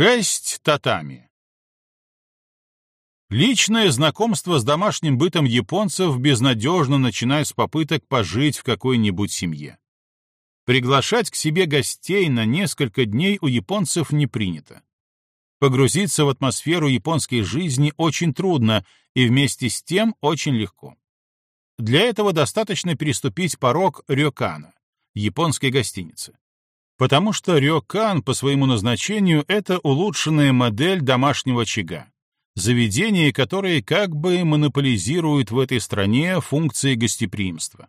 Шесть татами. Личное знакомство с домашним бытом японцев безнадежно начинает с попыток пожить в какой-нибудь семье. Приглашать к себе гостей на несколько дней у японцев не принято. Погрузиться в атмосферу японской жизни очень трудно и вместе с тем очень легко. Для этого достаточно переступить порог рёкана, японской гостиницы потому что рёкан по своему назначению — это улучшенная модель домашнего очага, заведение, которое как бы монополизирует в этой стране функции гостеприимства.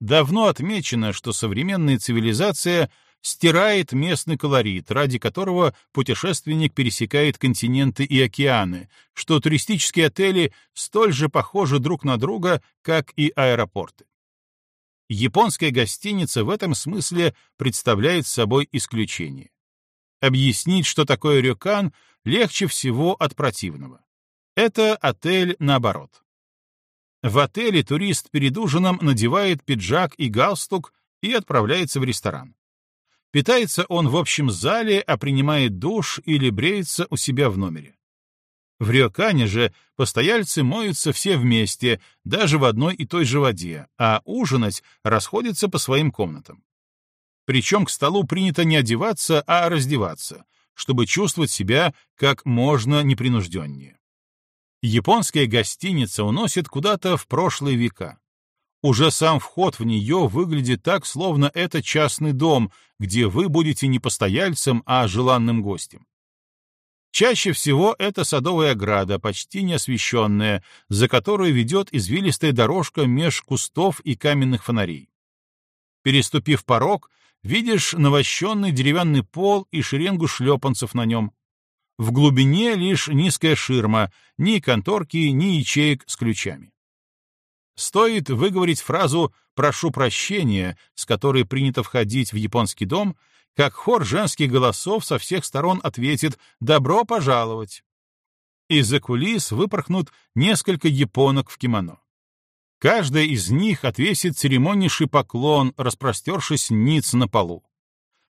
Давно отмечено, что современная цивилизация стирает местный колорит, ради которого путешественник пересекает континенты и океаны, что туристические отели столь же похожи друг на друга, как и аэропорты. Японская гостиница в этом смысле представляет собой исключение. Объяснить, что такое рюкан, легче всего от противного. Это отель наоборот. В отеле турист перед ужином надевает пиджак и галстук и отправляется в ресторан. Питается он в общем зале, а принимает душ или бреется у себя в номере. В Риокане же постояльцы моются все вместе, даже в одной и той же воде, а ужинать расходятся по своим комнатам. Причем к столу принято не одеваться, а раздеваться, чтобы чувствовать себя как можно непринужденнее. Японская гостиница уносит куда-то в прошлые века. Уже сам вход в нее выглядит так, словно это частный дом, где вы будете не постояльцем, а желанным гостем. Чаще всего это садовая ограда, почти неосвещенная, за которой ведет извилистая дорожка меж кустов и каменных фонарей. Переступив порог, видишь навощенный деревянный пол и шеренгу шлепанцев на нем. В глубине лишь низкая ширма, ни конторки, ни ячеек с ключами. Стоит выговорить фразу «прошу прощения», с которой принято входить в японский дом — как хор женских голосов со всех сторон ответит «Добро пожаловать!». Из-за кулис выпорхнут несколько японок в кимоно. Каждая из них отвесит церемоннейший поклон, распростершись ниц на полу.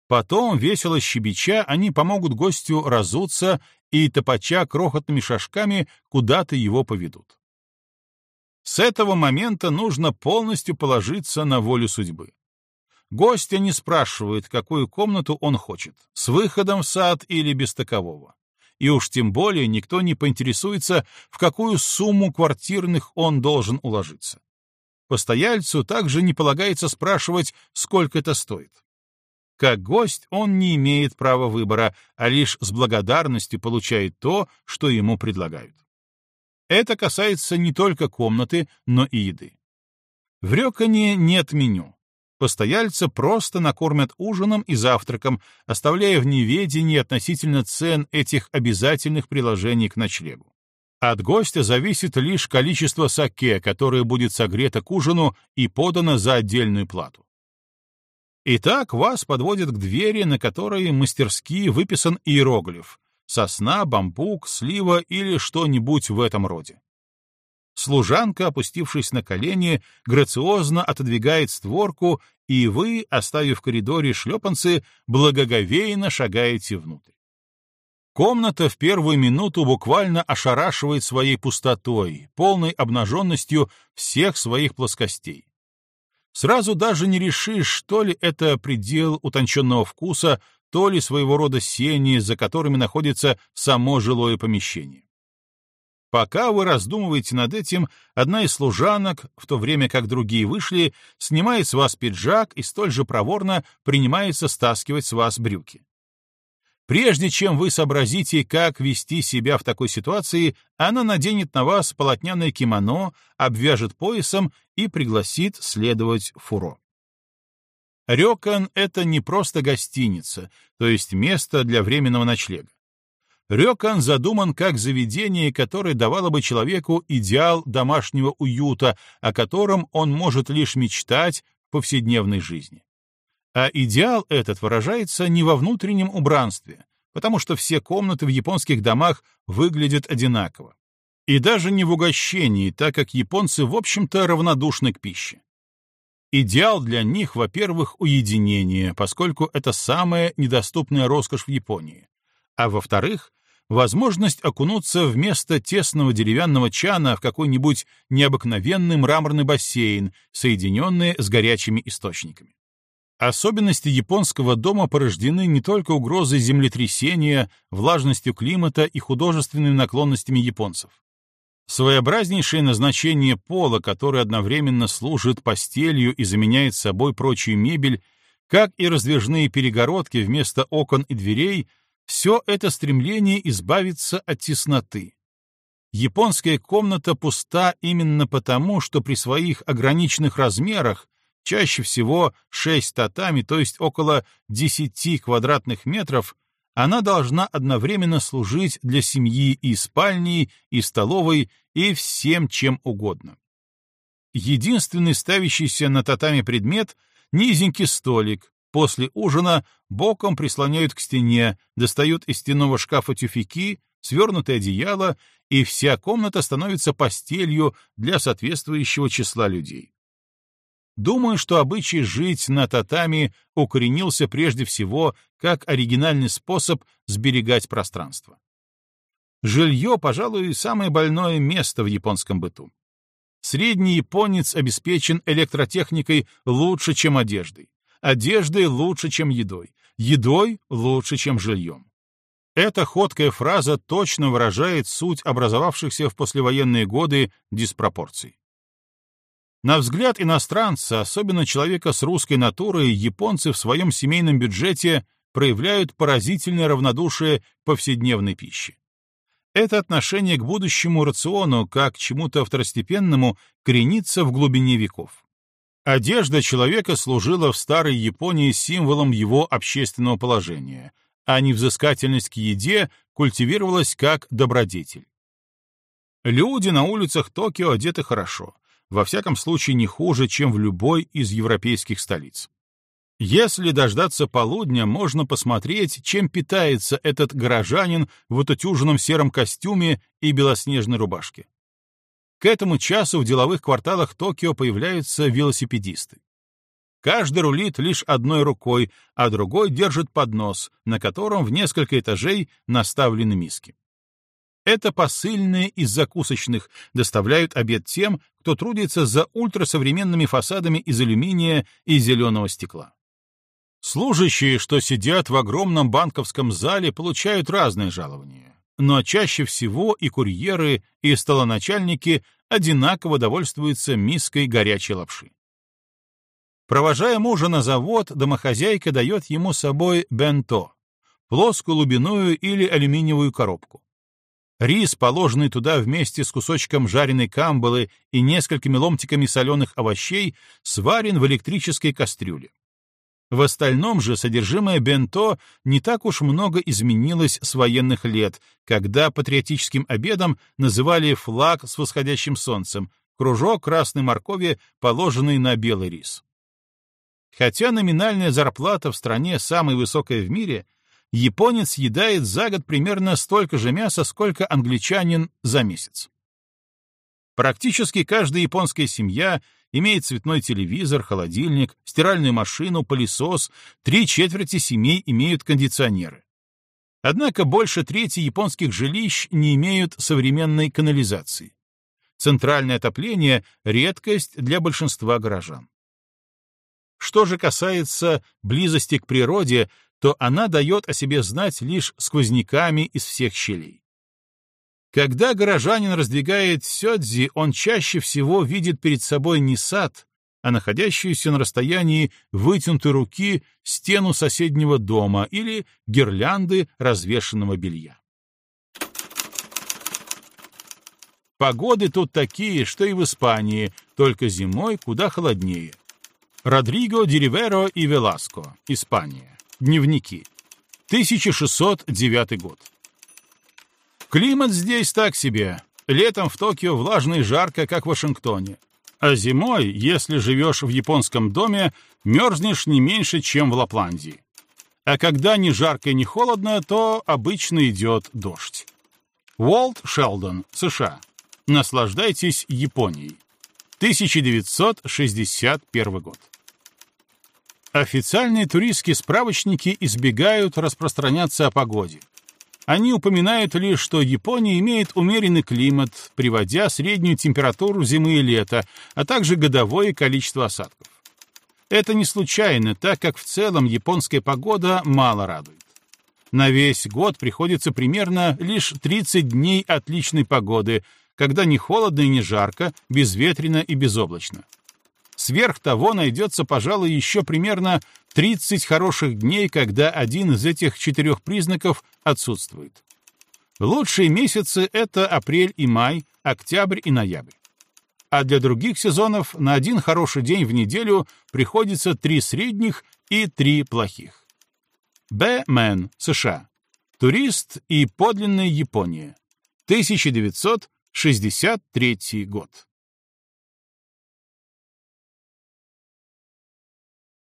Потом, весело щебеча, они помогут гостю разуться и, топача крохотными шажками, куда-то его поведут. С этого момента нужно полностью положиться на волю судьбы. Гостя не спрашивают, какую комнату он хочет, с выходом в сад или без такового. И уж тем более никто не поинтересуется, в какую сумму квартирных он должен уложиться. Постояльцу также не полагается спрашивать, сколько это стоит. Как гость он не имеет права выбора, а лишь с благодарностью получает то, что ему предлагают. Это касается не только комнаты, но и еды. В Рёкане нет меню, Постояльца просто накормят ужином и завтраком, оставляя в неведении относительно цен этих обязательных приложений к ночлегу. От гостя зависит лишь количество саке, которое будет согрето к ужину и подано за отдельную плату. Итак, вас подводят к двери, на которой мастерски выписан иероглиф — сосна, бамбук, слива или что-нибудь в этом роде. Служанка, опустившись на колени, грациозно отодвигает створку, и вы, оставив в коридоре шлепанцы, благоговейно шагаете внутрь. Комната в первую минуту буквально ошарашивает своей пустотой, полной обнаженностью всех своих плоскостей. Сразу даже не решишь, то ли это предел утонченного вкуса, то ли своего рода сени, за которыми находится само жилое помещение. Пока вы раздумываете над этим, одна из служанок, в то время как другие вышли, снимает с вас пиджак и столь же проворно принимается стаскивать с вас брюки. Прежде чем вы сообразите, как вести себя в такой ситуации, она наденет на вас полотняное кимоно, обвяжет поясом и пригласит следовать фуро. Рёкан — это не просто гостиница, то есть место для временного ночлега. Рёкан задуман как заведение, которое давало бы человеку идеал домашнего уюта, о котором он может лишь мечтать в повседневной жизни. А идеал этот выражается не во внутреннем убранстве, потому что все комнаты в японских домах выглядят одинаково. И даже не в угощении, так как японцы, в общем-то, равнодушны к пище. Идеал для них, во-первых, уединение, поскольку это самая недоступная роскошь в Японии а во-вторых, возможность окунуться вместо тесного деревянного чана в какой-нибудь необыкновенный мраморный бассейн, соединенный с горячими источниками. Особенности японского дома порождены не только угрозой землетрясения, влажностью климата и художественными наклонностями японцев. Своеобразнейшее назначение пола, которое одновременно служит постелью и заменяет собой прочую мебель, как и раздвижные перегородки вместо окон и дверей, все это стремление избавиться от тесноты. Японская комната пуста именно потому, что при своих ограниченных размерах, чаще всего 6 татами, то есть около 10 квадратных метров, она должна одновременно служить для семьи и спальней, и столовой, и всем чем угодно. Единственный ставящийся на татами предмет — низенький столик. После ужина боком прислоняют к стене, достают из стенного шкафа тюфяки, свернутое одеяло, и вся комната становится постелью для соответствующего числа людей. Думаю, что обычай жить на татами укоренился прежде всего как оригинальный способ сберегать пространство. Жилье, пожалуй, самое больное место в японском быту. Средний японец обеспечен электротехникой лучше, чем одеждой, одеждой лучше, чем едой, едой лучше, чем жильем. Эта ходкая фраза точно выражает суть образовавшихся в послевоенные годы диспропорций. На взгляд иностранца, особенно человека с русской натурой, японцы в своем семейном бюджете проявляют поразительное равнодушие повседневной пище. Это отношение к будущему рациону, как к чему-то второстепенному, коренится в глубине веков. Одежда человека служила в старой Японии символом его общественного положения, а невзыскательность к еде культивировалась как добродетель. Люди на улицах Токио одеты хорошо, во всяком случае не хуже, чем в любой из европейских столиц. Если дождаться полудня, можно посмотреть, чем питается этот горожанин в отутюженном сером костюме и белоснежной рубашке. К этому часу в деловых кварталах Токио появляются велосипедисты. Каждый рулит лишь одной рукой, а другой держит поднос, на котором в несколько этажей наставлены миски. Это посыльные из закусочных доставляют обед тем, кто трудится за ультрасовременными фасадами из алюминия и зеленого стекла. Служащие, что сидят в огромном банковском зале, получают разные жалования. Но чаще всего и курьеры, и столоначальники одинаково довольствуются миской горячей лапши. Провожая мужа на завод, домохозяйка дает ему с собой бенто — плоскую лубиную или алюминиевую коробку. Рис, положенный туда вместе с кусочком жареной камбалы и несколькими ломтиками соленых овощей, сварен в электрической кастрюле. В остальном же содержимое бенто не так уж много изменилось с военных лет, когда патриотическим обедом называли флаг с восходящим солнцем, кружок красной моркови, положенный на белый рис. Хотя номинальная зарплата в стране самая высокая в мире, японец съедает за год примерно столько же мяса, сколько англичанин за месяц. Практически каждая японская семья имеет цветной телевизор, холодильник, стиральную машину, пылесос, три четверти семей имеют кондиционеры. Однако больше трети японских жилищ не имеют современной канализации. Центральное отопление — редкость для большинства горожан. Что же касается близости к природе, то она дает о себе знать лишь сквозняками из всех щелей. Когда горожанин раздвигает сёдзи, он чаще всего видит перед собой не сад, а находящуюся на расстоянии вытянутой руки стену соседнего дома или гирлянды развешенного белья. Погоды тут такие, что и в Испании, только зимой куда холоднее. Родриго Дериверо и Веласко, Испания. Дневники. 1609 год. Климат здесь так себе. Летом в Токио влажно и жарко, как в Вашингтоне. А зимой, если живешь в японском доме, мерзнешь не меньше, чем в Лапландии. А когда ни жарко и ни холодно, то обычно идет дождь. Уолт Шелдон, США. Наслаждайтесь Японией. 1961 год. Официальные туристские справочники избегают распространяться о погоде. Они упоминают лишь, что Япония имеет умеренный климат, приводя среднюю температуру зимы и лета, а также годовое количество осадков. Это не случайно, так как в целом японская погода мало радует. На весь год приходится примерно лишь 30 дней отличной погоды, когда не холодно и не жарко, безветренно и безоблачно. Сверх того найдется, пожалуй, еще примерно 30 хороших дней, когда один из этих четырех признаков отсутствует. Лучшие месяцы — это апрель и май, октябрь и ноябрь. А для других сезонов на один хороший день в неделю приходится три средних и три плохих. Б. Мэн, США. Турист и подлинная Япония. 1963 год.